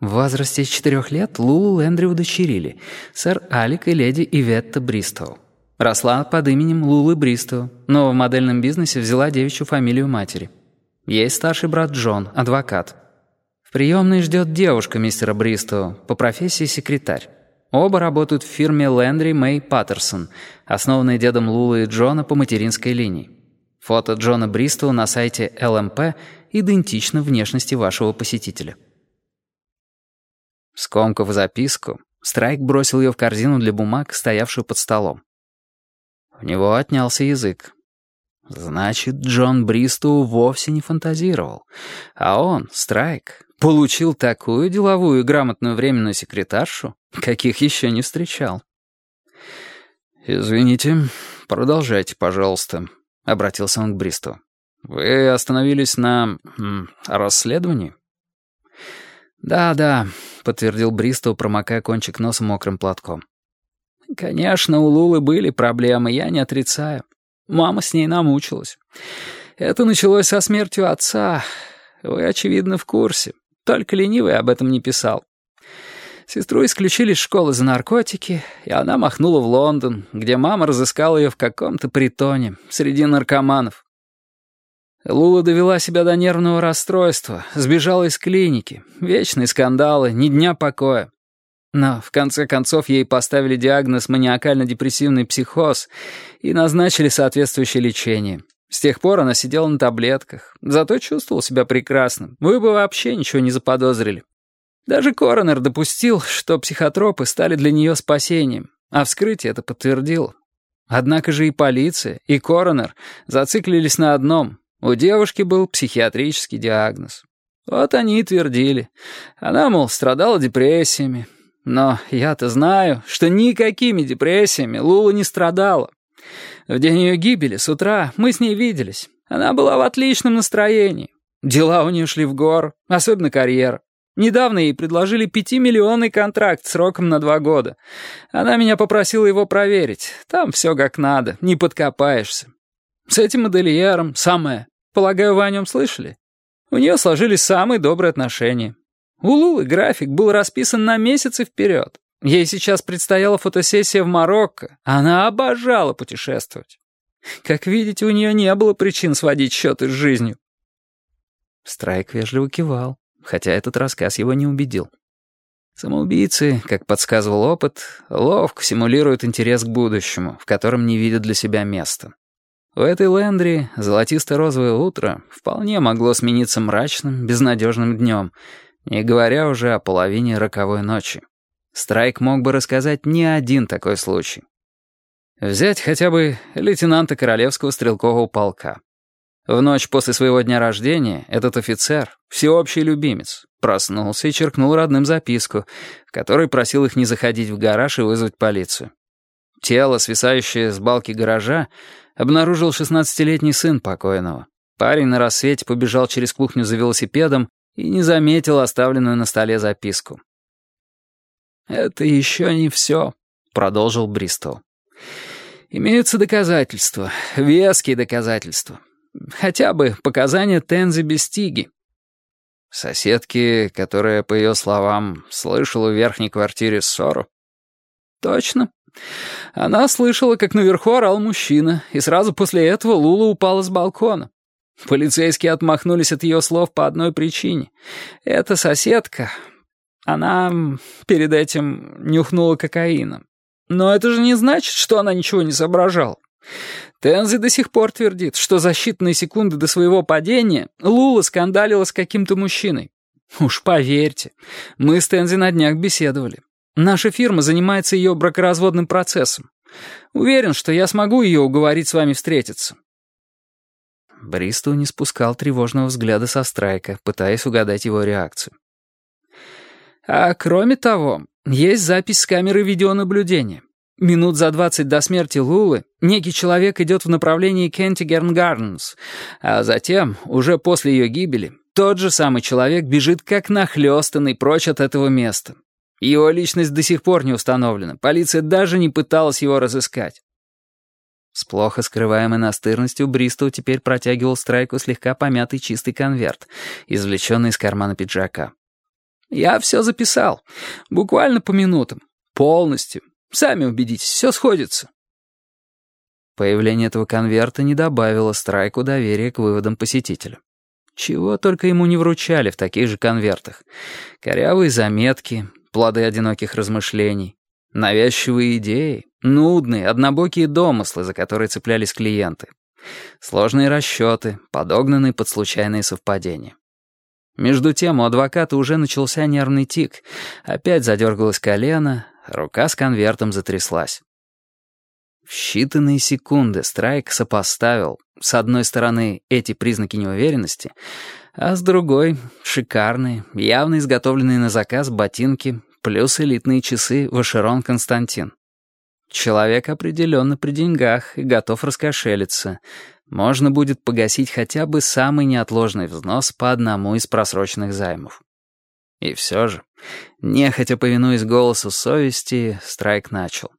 В возрасте четырех лет Лулу Лэндри удочерили, сэр Алик и леди Иветта Бристоу. Росла под именем Лулы Бристоу, но в модельном бизнесе взяла девичью фамилию матери. Есть старший брат Джон, адвокат. В приемной ждет девушка мистера Бристоу, по профессии секретарь. Оба работают в фирме Лэндри Мэй Паттерсон, основанной дедом Лулы и Джона по материнской линии. Фото Джона Бристоу на сайте ЛМП идентично внешности вашего посетителя. Скомкав записку, Страйк бросил ее в корзину для бумаг, стоявшую под столом. У него отнялся язык. Значит, Джон Бристоу вовсе не фантазировал. А он, Страйк, получил такую деловую и грамотную временную секретаршу, каких еще не встречал. «Извините, продолжайте, пожалуйста», — обратился он к Бристу. «Вы остановились на... Расследовании?» «Да, да», — подтвердил Бристоу, промокая кончик носа мокрым платком. «Конечно, у Лулы были проблемы, я не отрицаю. Мама с ней намучилась. Это началось со смертью отца. Вы, очевидно, в курсе. Только ленивый об этом не писал. Сестру исключили из школы за наркотики, и она махнула в Лондон, где мама разыскала ее в каком-то притоне, среди наркоманов. Лула довела себя до нервного расстройства, сбежала из клиники. Вечные скандалы, ни дня покоя. Но в конце концов ей поставили диагноз маниакально-депрессивный психоз и назначили соответствующее лечение. С тех пор она сидела на таблетках, зато чувствовала себя прекрасным. Вы бы вообще ничего не заподозрили. Даже коронер допустил, что психотропы стали для нее спасением, а вскрытие это подтвердило. Однако же и полиция, и коронер зациклились на одном у девушки был психиатрический диагноз. Вот они и твердили. Она, мол, страдала депрессиями. Но я-то знаю, что никакими депрессиями Лула не страдала. В день ее гибели с утра мы с ней виделись. Она была в отличном настроении. Дела у нее шли в гору, особенно карьера. Недавно ей предложили пятимиллионный контракт сроком на два года. Она меня попросила его проверить. Там все как надо, не подкопаешься. С этим модельером самое. Полагаю, вы о нем слышали? У нее сложились самые добрые отношения. У Лулы график был расписан на месяцы вперед. Ей сейчас предстояла фотосессия в Марокко. Она обожала путешествовать. Как видите, у нее не было причин сводить счеты с жизнью. Страйк вежливо кивал, хотя этот рассказ его не убедил. Самоубийцы, как подсказывал опыт, ловко симулируют интерес к будущему, в котором не видят для себя места. У этой Лэндри золотисто-розовое утро вполне могло смениться мрачным, безнадежным днем, не говоря уже о половине роковой ночи. Страйк мог бы рассказать не один такой случай. Взять хотя бы лейтенанта Королевского стрелкового полка. В ночь после своего дня рождения этот офицер, всеобщий любимец, проснулся и черкнул родным записку, в которой просил их не заходить в гараж и вызвать полицию. Тело, свисающее с балки гаража, обнаружил 16-летний сын покойного. Парень на рассвете побежал через кухню за велосипедом и не заметил оставленную на столе записку. «Это еще не все», — продолжил Бристоу. «Имеются доказательства, веские доказательства. Хотя бы показания Тензи Бестиги». Соседки, которая, по ее словам, слышала в верхней квартире ссору. «Точно. Она слышала, как наверху орал мужчина, и сразу после этого Лула упала с балкона. Полицейские отмахнулись от ее слов по одной причине. Эта соседка, она перед этим нюхнула кокаином. Но это же не значит, что она ничего не соображала. Тензи до сих пор твердит, что за считанные секунды до своего падения Лула скандалила с каким-то мужчиной. Уж поверьте, мы с Тензи на днях беседовали. Наша фирма занимается ее бракоразводным процессом. Уверен, что я смогу ее уговорить с вами встретиться». Бристоу не спускал тревожного взгляда со страйка, пытаясь угадать его реакцию. «А кроме того, есть запись с камеры видеонаблюдения. Минут за двадцать до смерти Лулы некий человек идет в направлении Кентигерн Гарденс, а затем, уже после ее гибели, тот же самый человек бежит как нахлёстанный прочь от этого места. Его личность до сих пор не установлена. Полиция даже не пыталась его разыскать. С плохо скрываемой настырностью Бристоу теперь протягивал Страйку слегка помятый чистый конверт, извлеченный из кармана пиджака. Я все записал. Буквально по минутам. Полностью. Сами убедитесь, все сходится». Появление этого конверта не добавило Страйку доверия к выводам посетителя. Чего только ему не вручали в таких же конвертах. Корявые заметки, плоды одиноких размышлений, навязчивые идеи, нудные, однобокие домыслы, за которые цеплялись клиенты. Сложные расчеты, подогнанные под случайные совпадения. Между тем у адвоката уже начался нервный тик. Опять задергалось колено, рука с конвертом затряслась. В считанные секунды Страйк сопоставил, с одной стороны, эти признаки неуверенности, а с другой — шикарные, явно изготовленные на заказ ботинки, плюс элитные часы Вашерон Константин. Человек определенно при деньгах и готов раскошелиться. Можно будет погасить хотя бы самый неотложный взнос по одному из просроченных займов. И все же, нехотя повинуясь голосу совести, Страйк начал.